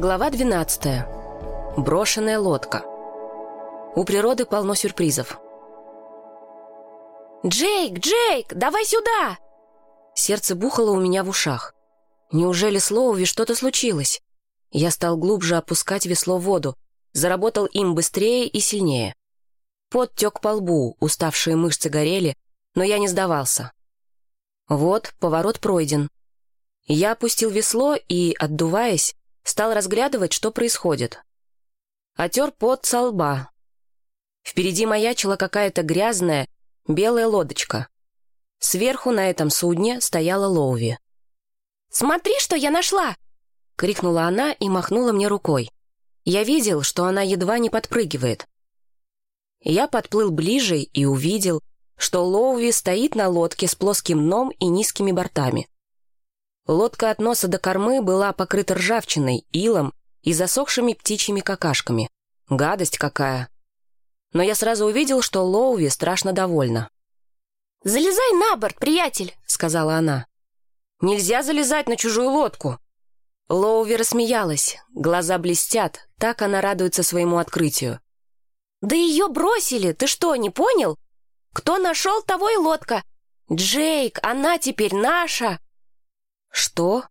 Глава 12. Брошенная лодка. У природы полно сюрпризов. «Джейк, Джейк, давай сюда!» Сердце бухало у меня в ушах. Неужели с Лоуви что-то случилось? Я стал глубже опускать весло в воду, заработал им быстрее и сильнее. Пот тек по лбу, уставшие мышцы горели, но я не сдавался. Вот, поворот пройден. Я опустил весло и, отдуваясь, стал разглядывать, что происходит. Отер пот со лба. Впереди маячила какая-то грязная, белая лодочка. Сверху на этом судне стояла Лоуви. «Смотри, что я нашла!» — крикнула она и махнула мне рукой. Я видел, что она едва не подпрыгивает. Я подплыл ближе и увидел, что Лоуви стоит на лодке с плоским дном и низкими бортами. Лодка от носа до кормы была покрыта ржавчиной, илом и засохшими птичьими какашками. Гадость какая! Но я сразу увидел, что Лоуви страшно довольна. «Залезай на борт, приятель!» — сказала она. «Нельзя залезать на чужую лодку!» Лоуви рассмеялась, глаза блестят, так она радуется своему открытию. «Да ее бросили, ты что, не понял? Кто нашел, того и лодка. Джейк, она теперь наша!» «Что?»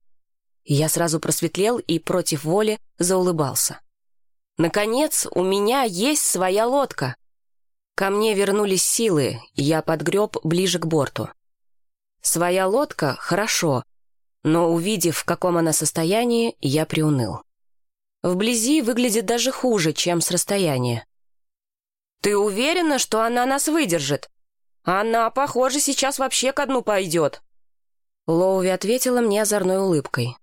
Я сразу просветлел и против воли заулыбался. «Наконец, у меня есть своя лодка!» Ко мне вернулись силы, я подгреб ближе к борту. Своя лодка — хорошо, но, увидев, в каком она состоянии, я приуныл. Вблизи выглядит даже хуже, чем с расстояния. «Ты уверена, что она нас выдержит? Она, похоже, сейчас вообще ко дну пойдет!» Лоуви ответила мне озорной улыбкой.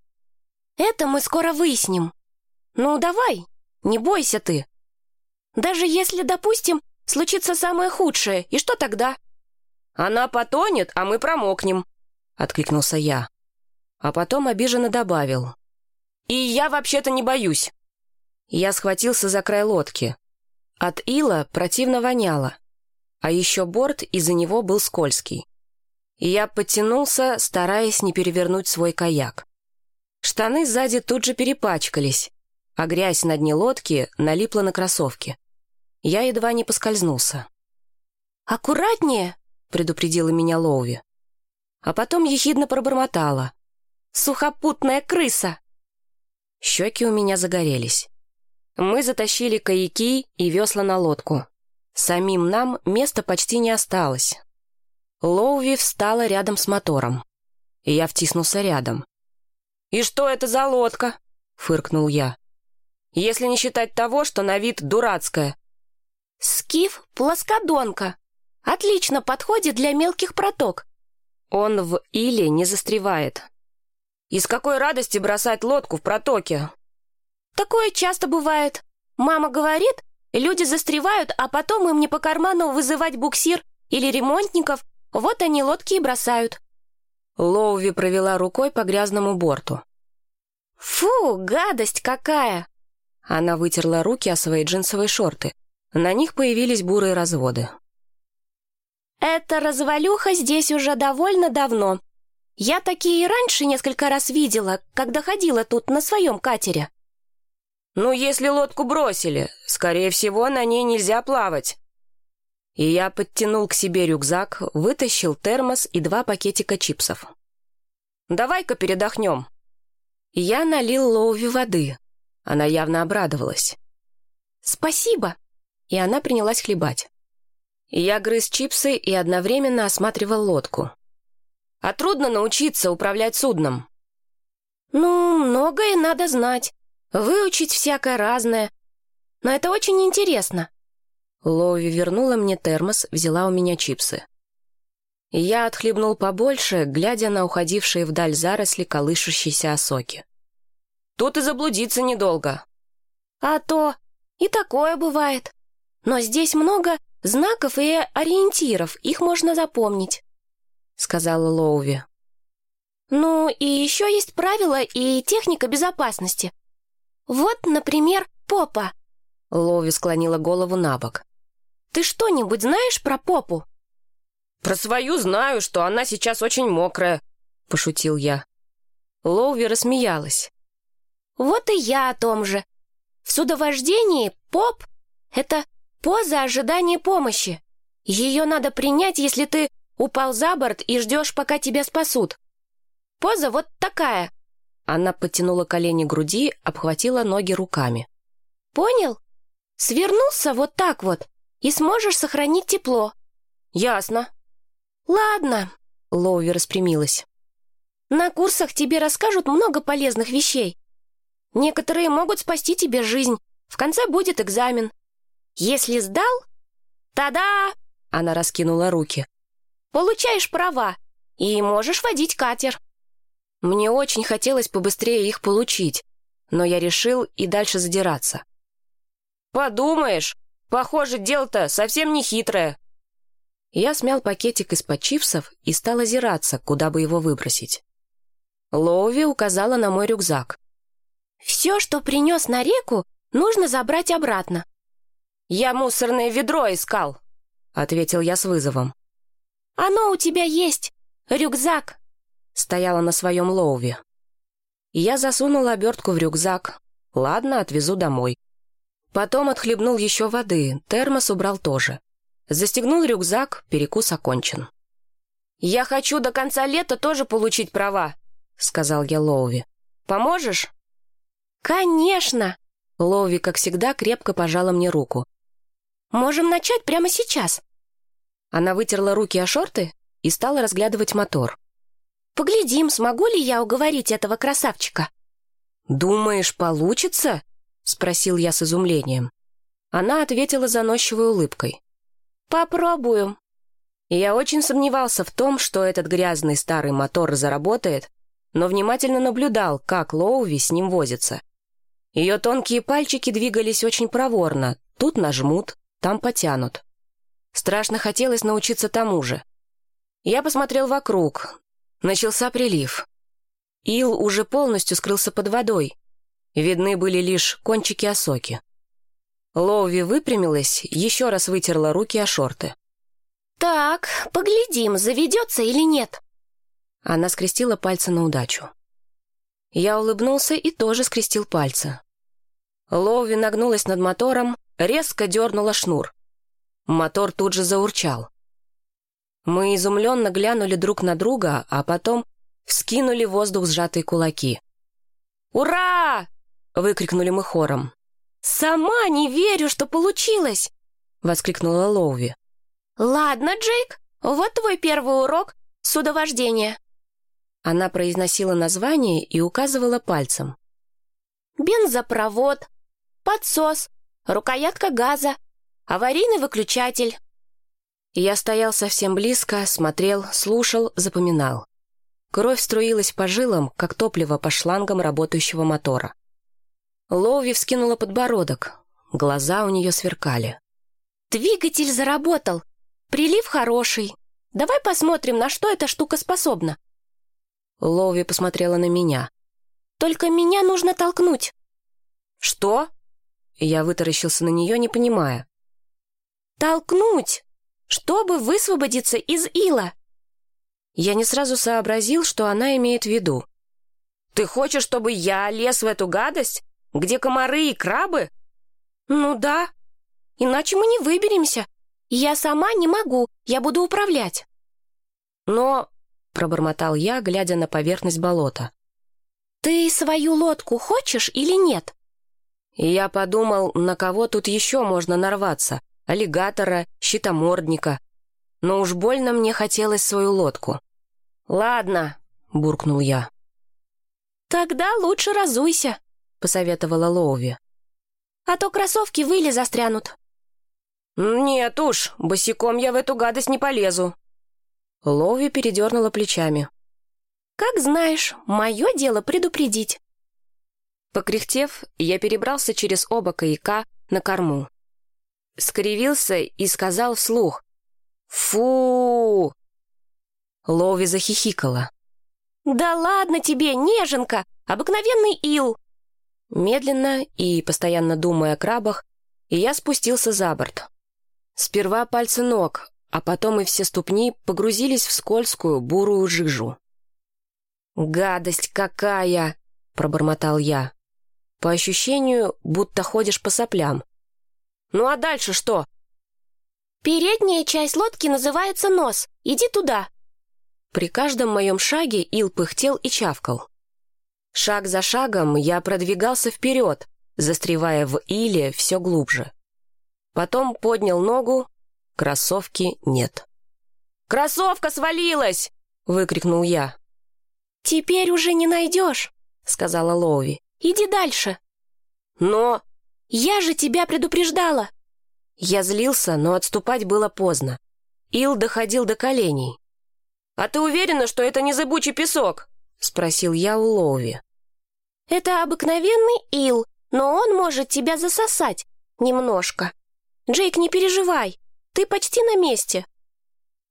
«Это мы скоро выясним. Ну, давай, не бойся ты. Даже если, допустим, случится самое худшее, и что тогда?» «Она потонет, а мы промокнем», — откликнулся я. А потом обиженно добавил. «И я вообще-то не боюсь». Я схватился за край лодки. От ила противно воняло, а еще борт из-за него был скользкий. Я подтянулся, стараясь не перевернуть свой каяк. Штаны сзади тут же перепачкались, а грязь на дне лодки налипла на кроссовки. Я едва не поскользнулся. «Аккуратнее!» — предупредила меня Лоуви. А потом ехидно пробормотала. «Сухопутная крыса!» Щеки у меня загорелись. Мы затащили каяки и весла на лодку. Самим нам места почти не осталось, Лоуви встала рядом с мотором. И я втиснулся рядом. «И что это за лодка?» — фыркнул я. «Если не считать того, что на вид дурацкая». «Скиф — плоскодонка. Отлично подходит для мелких проток». Он в иле не застревает. «Из какой радости бросать лодку в протоке?» «Такое часто бывает. Мама говорит, люди застревают, а потом им не по карману вызывать буксир или ремонтников, вот они лодки и бросают». Лоуви провела рукой по грязному борту. «Фу, гадость какая!» Она вытерла руки о свои джинсовые шорты. На них появились бурые разводы. «Эта развалюха здесь уже довольно давно. Я такие и раньше несколько раз видела, когда ходила тут на своем катере». «Ну, если лодку бросили, скорее всего, на ней нельзя плавать», и я подтянул к себе рюкзак, вытащил термос и два пакетика чипсов. «Давай-ка передохнем». Я налил Лоуви воды. Она явно обрадовалась. «Спасибо!» И она принялась хлебать. Я грыз чипсы и одновременно осматривал лодку. «А трудно научиться управлять судном?» «Ну, многое надо знать. Выучить всякое разное. Но это очень интересно. Лоуви вернула мне термос, взяла у меня чипсы. Я отхлебнул побольше, глядя на уходившие вдаль заросли колышущейся осоки. «Тут и заблудиться недолго». «А то и такое бывает. Но здесь много знаков и ориентиров, их можно запомнить», — сказала Лоуви. «Ну, и еще есть правила и техника безопасности. Вот, например, попа». Лоуви склонила голову на бок. Ты что-нибудь знаешь про попу?» «Про свою знаю, что она сейчас очень мокрая», — пошутил я. Лоуви рассмеялась. Вот и я о том же. В судовождении поп — это поза ожидания помощи. Ее надо принять, если ты упал за борт и ждешь, пока тебя спасут. Поза вот такая. Она подтянула колени к груди, обхватила ноги руками. Понял? Свернулся вот так вот, и сможешь сохранить тепло. Ясно. Ладно. Лоуви распрямилась. На курсах тебе расскажут много полезных вещей. Некоторые могут спасти тебе жизнь. В конце будет экзамен. Если сдал, тогда... Она раскинула руки. Получаешь права и можешь водить катер. Мне очень хотелось побыстрее их получить, но я решил и дальше задираться. «Подумаешь, похоже, дело-то совсем не хитрое». Я смял пакетик из-под чипсов и стал озираться, куда бы его выбросить. Лоуви указала на мой рюкзак. «Все, что принес на реку, нужно забрать обратно». «Я мусорное ведро искал», — ответил я с вызовом. «Оно у тебя есть, рюкзак», — стояла на своем Лоуви. Я засунул обертку в рюкзак. Ладно, отвезу домой. Потом отхлебнул еще воды, термос убрал тоже. Застегнул рюкзак, перекус окончен. «Я хочу до конца лета тоже получить права», — сказал я Лоуви. «Поможешь?» «Конечно!» Лоуви, как всегда, крепко пожала мне руку. «Можем начать прямо сейчас!» Она вытерла руки о шорты и стала разглядывать мотор. «Поглядим, смогу ли я уговорить этого красавчика?» «Думаешь, получится?» — спросил я с изумлением. Она ответила заносчивой улыбкой. «Попробуем». Я очень сомневался в том, что этот грязный старый мотор заработает, но внимательно наблюдал, как Лоуви с ним возится. Ее тонкие пальчики двигались очень проворно. Тут нажмут, там потянут. Страшно хотелось научиться тому же. Я посмотрел вокруг. Начался прилив. Ил уже полностью скрылся под водой. Видны были лишь кончики осоки. Лоуви выпрямилась, еще раз вытерла руки о шорты. «Так, поглядим, заведется или нет». Она скрестила пальцы на удачу. Я улыбнулся и тоже скрестил пальцы. Лоуви нагнулась над мотором, резко дернула шнур. Мотор тут же заурчал. Мы изумленно глянули друг на друга, а потом вскинули в воздух сжатые кулаки. «Ура!» — выкрикнули мы хором. «Сама не верю, что получилось!» — воскликнула Лоуви. «Ладно, Джейк, вот твой первый урок судовождения». Она произносила название и указывала пальцем. «Бензопровод, подсос, рукоятка газа, аварийный выключатель». Я стоял совсем близко, смотрел, слушал, запоминал. Кровь струилась по жилам, как топливо по шлангам работающего мотора. Лоуви вскинула подбородок. Глаза у нее сверкали. «Двигатель заработал. Прилив хороший. Давай посмотрим, на что эта штука способна». Лоуви посмотрела на меня. «Только меня нужно толкнуть». «Что?» Я вытаращился на нее, не понимая. «Толкнуть, чтобы высвободиться из ила». Я не сразу сообразил, что она имеет в виду. «Ты хочешь, чтобы я лез в эту гадость, где комары и крабы?» «Ну да. Иначе мы не выберемся. Я сама не могу, я буду управлять». «Но пробормотал я, глядя на поверхность болота. «Ты свою лодку хочешь или нет?» я подумал, на кого тут еще можно нарваться. Аллигатора, щитомордника. Но уж больно мне хотелось свою лодку. «Ладно», — буркнул я. «Тогда лучше разуйся», — посоветовала Лоуви. «А то кроссовки выли застрянут». «Нет уж, босиком я в эту гадость не полезу», Лоуви передернула плечами. «Как знаешь, мое дело предупредить». Покряхтев, я перебрался через оба каяка на корму. Скривился и сказал вслух «Фу!». Лоуви захихикала. «Да ладно тебе, неженка! Обыкновенный ил!» Медленно и постоянно думая о крабах, я спустился за борт. Сперва пальцы ног, а потом и все ступни погрузились в скользкую бурую жижу. «Гадость какая!» — пробормотал я. По ощущению, будто ходишь по соплям. «Ну а дальше что?» «Передняя часть лодки называется нос. Иди туда». При каждом моем шаге Ил пыхтел и чавкал. Шаг за шагом я продвигался вперед, застревая в иле все глубже. Потом поднял ногу, кроссовки нет. «Кроссовка свалилась!» — выкрикнул я. «Теперь уже не найдешь», — сказала Лоуви. «Иди дальше». «Но...» «Я же тебя предупреждала!» Я злился, но отступать было поздно. Ил доходил до коленей. «А ты уверена, что это не зыбучий песок?» — спросил я у Лоуви. «Это обыкновенный ил, но он может тебя засосать. Немножко. Джейк, не переживай, ты почти на месте».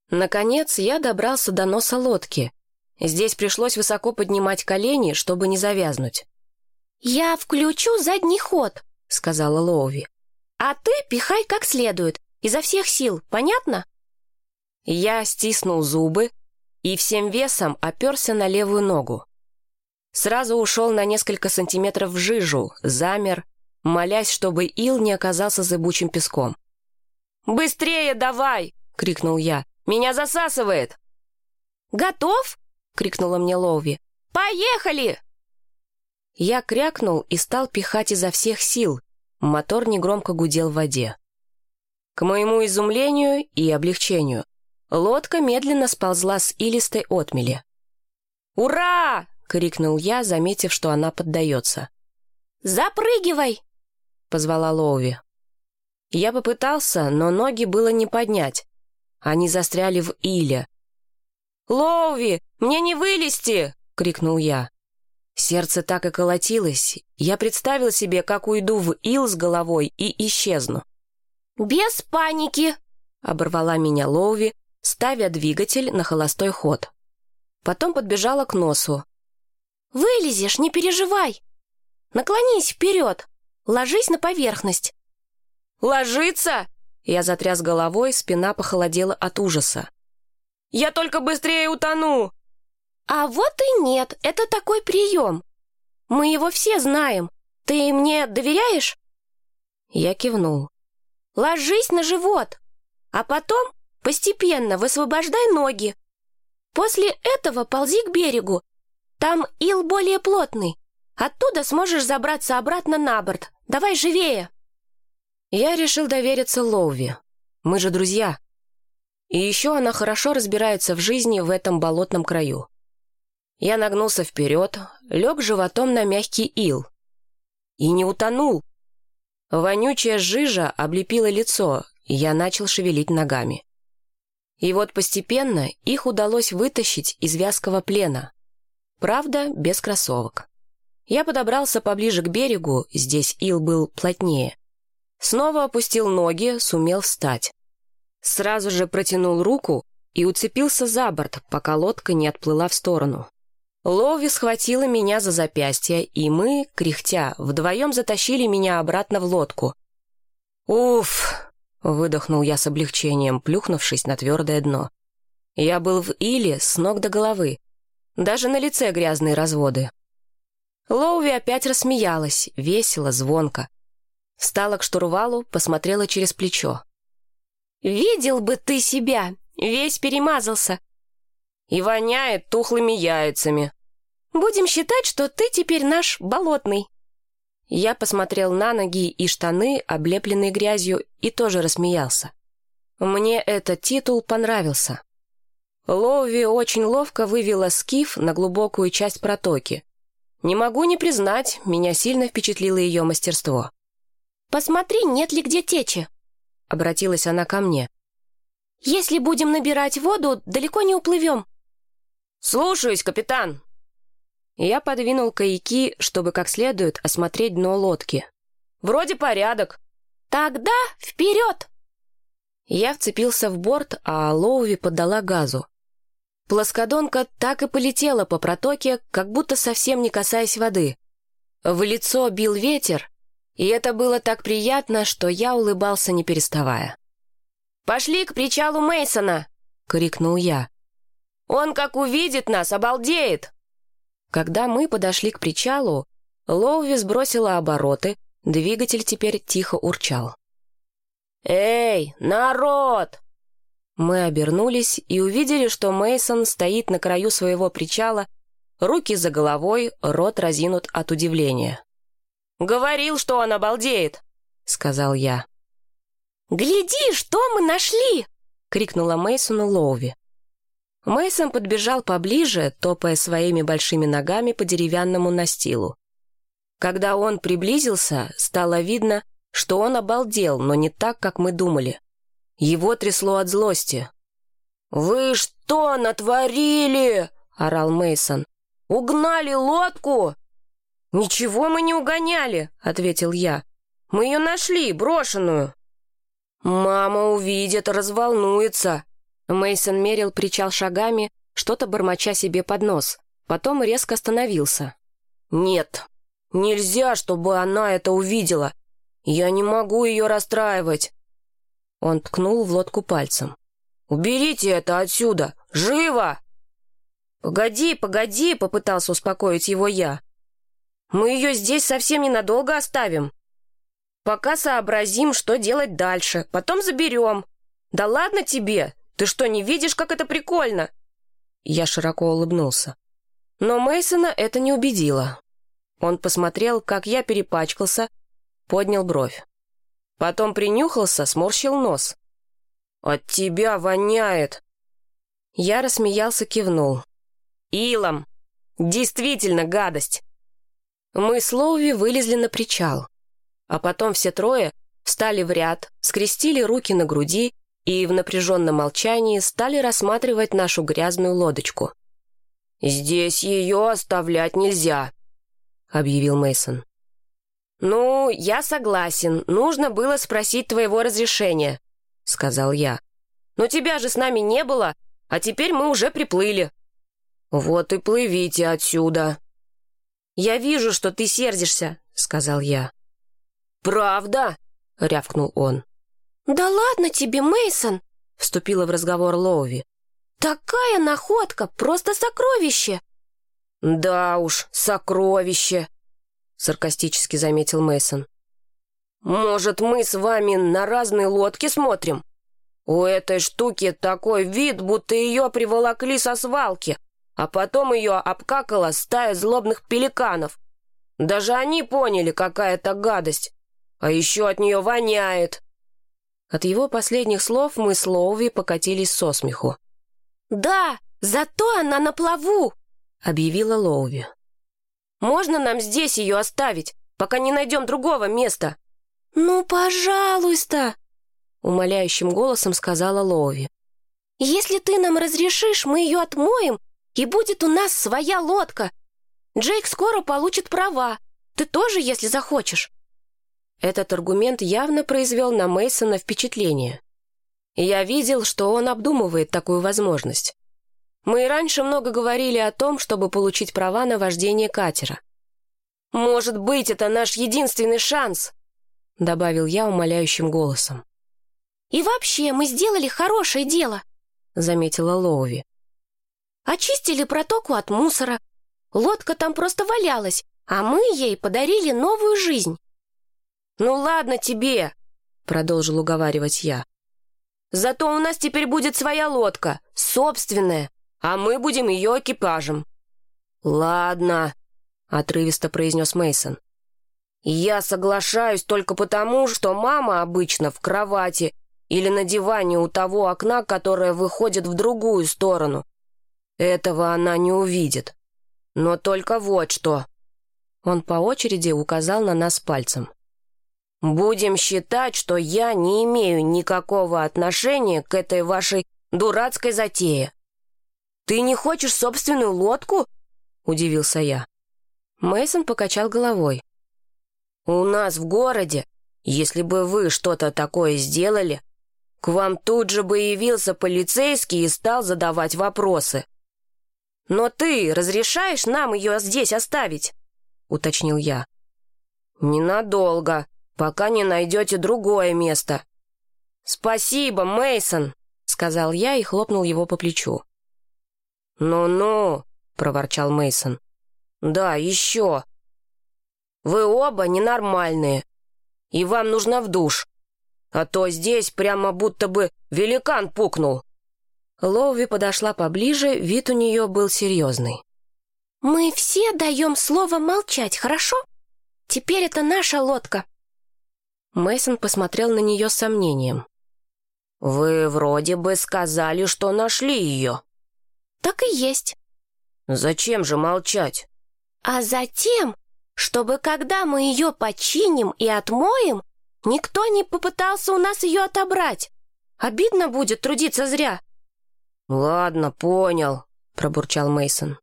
Наконец я добрался до носа лодки. Здесь пришлось высоко поднимать колени, чтобы не завязнуть. «Я включу задний ход», — сказала Лоуви. «А ты пихай как следует, изо всех сил, понятно?» Я стиснул зубы и всем весом оперся на левую ногу. Сразу ушел на несколько сантиметров в жижу, замер, молясь, чтобы ил не оказался зыбучим песком. «Быстрее давай!» — крикнул я. «Меня засасывает!» «Готов?» — крикнула мне Лоуви. «Поехали!» Я крякнул и стал пихать изо всех сил. Мотор негромко гудел в воде. К моему изумлению и облегчению, лодка медленно сползла с илистой отмели. «Ура!» — крикнул я, заметив, что она поддается. «Запрыгивай!» — позвала Лоуви. Я попытался, но ноги было не поднять. Они застряли в иле. «Лоуви, мне не вылезти!» — крикнул я. Сердце так и колотилось. Я представил себе, как уйду в ил с головой и исчезну. «Без паники!» — оборвала меня Лоуви, ставя двигатель на холостой ход. Потом подбежала к носу. «Вылезешь, не переживай! Наклонись вперед, ложись на поверхность!» «Ложиться?» Я затряс головой, спина похолодела от ужаса. «Я только быстрее утону!» «А вот и нет, это такой прием. Мы его все знаем. Ты мне доверяешь?» Я кивнул. «Ложись на живот, а потом постепенно высвобождай ноги. После этого ползи к берегу. Там ил более плотный. Оттуда сможешь забраться обратно на борт. Давай живее!» Я решил довериться Лоуви. Мы же друзья. И еще она хорошо разбирается в жизни в этом болотном краю. Я нагнулся вперед, лег животом на мягкий ил. И не утонул. Вонючая жижа облепила лицо, и я начал шевелить ногами. И вот постепенно их удалось вытащить из вязкого плена. Правда, без кроссовок. Я подобрался поближе к берегу, здесь ил был плотнее. Снова опустил ноги, сумел встать. Сразу же протянул руку и уцепился за борт, пока лодка не отплыла в сторону. Лови схватила меня за запястье, и мы, кряхтя, вдвоем затащили меня обратно в лодку. «Уф!» — выдохнул я с облегчением, плюхнувшись на твердое дно. Я был в иле с ног до головы. Даже на лице грязные разводы. Лоуви опять рассмеялась, весело, звонко. Встала к штурвалу, посмотрела через плечо. «Видел бы ты себя! Весь перемазался!» «И воняет тухлыми яйцами!» «Будем считать, что ты теперь наш болотный!» Я посмотрел на ноги и штаны, облепленные грязью, и тоже рассмеялся. Мне этот титул понравился. Лоуви очень ловко вывела скиф на глубокую часть протоки. Не могу не признать, меня сильно впечатлило ее мастерство. «Посмотри, нет ли где течи!» — обратилась она ко мне. «Если будем набирать воду, далеко не уплывем». «Слушаюсь, капитан!» Я подвинул каяки, чтобы как следует осмотреть дно лодки. «Вроде порядок». «Тогда вперед!» Я вцепился в борт, а Лоуви поддала газу. Плоскодонка так и полетела по протоке, как будто совсем не касаясь воды. В лицо бил ветер, и это было так приятно, что я улыбался, не переставая. «Пошли к причалу Мейсона! крикнул я. «Он как увидит нас, обалдеет!» Когда мы подошли к причалу, Лоуви сбросила обороты, двигатель теперь тихо урчал. «Эй, народ!» Мы обернулись и увидели, что Мейсон стоит на краю своего причала, руки за головой, рот разинут от удивления. «Говорил, что он обалдеет!» — сказал я. «Гляди, что мы нашли!» — крикнула Мейсону Лоуви. Мейсон подбежал поближе, топая своими большими ногами по деревянному настилу. Когда он приблизился, стало видно, что он обалдел, но не так, как мы думали. Его трясло от злости. «Вы что натворили?» — орал Мейсон. «Угнали лодку?» «Ничего мы не угоняли», — ответил я. «Мы ее нашли, брошенную». «Мама увидит, разволнуется». Мейсон мерил причал шагами, что-то бормоча себе под нос. Потом резко остановился. «Нет, нельзя, чтобы она это увидела. Я не могу ее расстраивать». Он ткнул в лодку пальцем. «Уберите это отсюда! Живо!» «Погоди, погоди!» — попытался успокоить его я. «Мы ее здесь совсем ненадолго оставим. Пока сообразим, что делать дальше. Потом заберем. Да ладно тебе! Ты что, не видишь, как это прикольно?» Я широко улыбнулся. Но Мейсона это не убедило. Он посмотрел, как я перепачкался, поднял бровь. Потом принюхался, сморщил нос. «От тебя воняет!» Я рассмеялся, кивнул. «Илом! Действительно гадость!» Мы с Лоуви вылезли на причал. А потом все трое встали в ряд, скрестили руки на груди и в напряженном молчании стали рассматривать нашу грязную лодочку. «Здесь ее оставлять нельзя», — объявил Мейсон. «Ну, я согласен. Нужно было спросить твоего разрешения», — сказал я. «Но тебя же с нами не было, а теперь мы уже приплыли». «Вот и плывите отсюда». «Я вижу, что ты сердишься», — сказал я. «Правда?» — рявкнул он. «Да ладно тебе, Мейсон, вступила в разговор Лоуви. «Такая находка, просто сокровище!» «Да уж, сокровище!» — саркастически заметил Мейсон. «Может, мы с вами на разные лодки смотрим? У этой штуки такой вид, будто ее приволокли со свалки, а потом ее обкакала стая злобных пеликанов. Даже они поняли, какая это гадость. А еще от нее воняет!» От его последних слов мы с Лоуви покатились со смеху. «Да, зато она на плаву!» — объявила Лоуви. «Можно нам здесь ее оставить, пока не найдем другого места?» «Ну, пожалуйста!» — умоляющим голосом сказала Лоуви. «Если ты нам разрешишь, мы ее отмоем, и будет у нас своя лодка. Джейк скоро получит права. Ты тоже, если захочешь». Этот аргумент явно произвел на Мейсона впечатление. Я видел, что он обдумывает такую возможность. Мы и раньше много говорили о том, чтобы получить права на вождение катера. «Может быть, это наш единственный шанс», — добавил я умоляющим голосом. «И вообще, мы сделали хорошее дело», — заметила Лоуви. «Очистили протоку от мусора. Лодка там просто валялась, а мы ей подарили новую жизнь». «Ну ладно тебе», — продолжил уговаривать я. «Зато у нас теперь будет своя лодка, собственная, а мы будем ее экипажем». «Ладно», — отрывисто произнес Мейсон. «Я соглашаюсь только потому, что мама обычно в кровати или на диване у того окна, которое выходит в другую сторону. Этого она не увидит. Но только вот что». Он по очереди указал на нас пальцем. Будем считать, что я не имею никакого отношения к этой вашей дурацкой затее. Ты не хочешь собственную лодку? Удивился я. Мейсон покачал головой. У нас в городе, если бы вы что-то такое сделали, к вам тут же бы явился полицейский и стал задавать вопросы. «Но ты разрешаешь нам ее здесь оставить?» — уточнил я. «Ненадолго», пока не найдете другое место». «Спасибо, Мейсон, сказал я и хлопнул его по плечу. «Ну-ну», — проворчал Мейсон. «Да, еще. вы оба ненормальные, и вам нужно в душ, а то здесь прямо будто бы великан пукнул». Лоуви подошла поближе, вид у нее был серьезный. «Мы все даем слово молчать, хорошо? Теперь это наша лодка». Мейсон посмотрел на нее с сомнением. «Вы вроде бы сказали, что нашли ее». «Так и есть». «Зачем же молчать?» «А затем, чтобы когда мы ее починим и отмоем, никто не попытался у нас ее отобрать. Обидно будет трудиться зря». «Ладно, понял», — пробурчал Мейсон.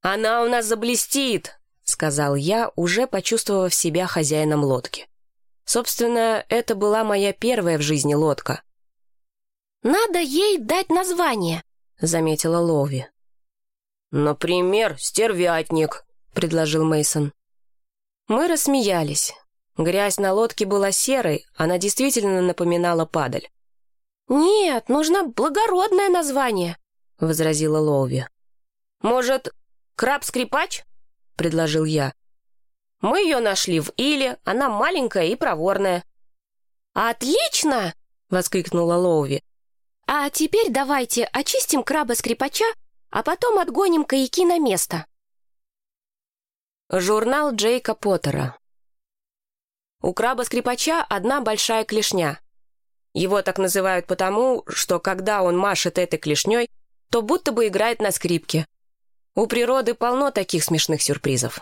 «Она у нас заблестит», — сказал я, уже почувствовав себя хозяином лодки. Собственно, это была моя первая в жизни лодка. «Надо ей дать название», — заметила Лови. «Например, стервятник», — предложил Мейсон. Мы рассмеялись. Грязь на лодке была серой, она действительно напоминала падаль. «Нет, нужно благородное название», — возразила Лоуви. «Может, краб-скрипач?» — предложил я. «Мы ее нашли в Иле, она маленькая и проворная». «Отлично!» — воскликнула Лоуви. «А теперь давайте очистим краба-скрипача, а потом отгоним каяки на место». Журнал Джейка Поттера. У краба-скрипача одна большая клешня. Его так называют потому, что когда он машет этой клешней, то будто бы играет на скрипке. У природы полно таких смешных сюрпризов.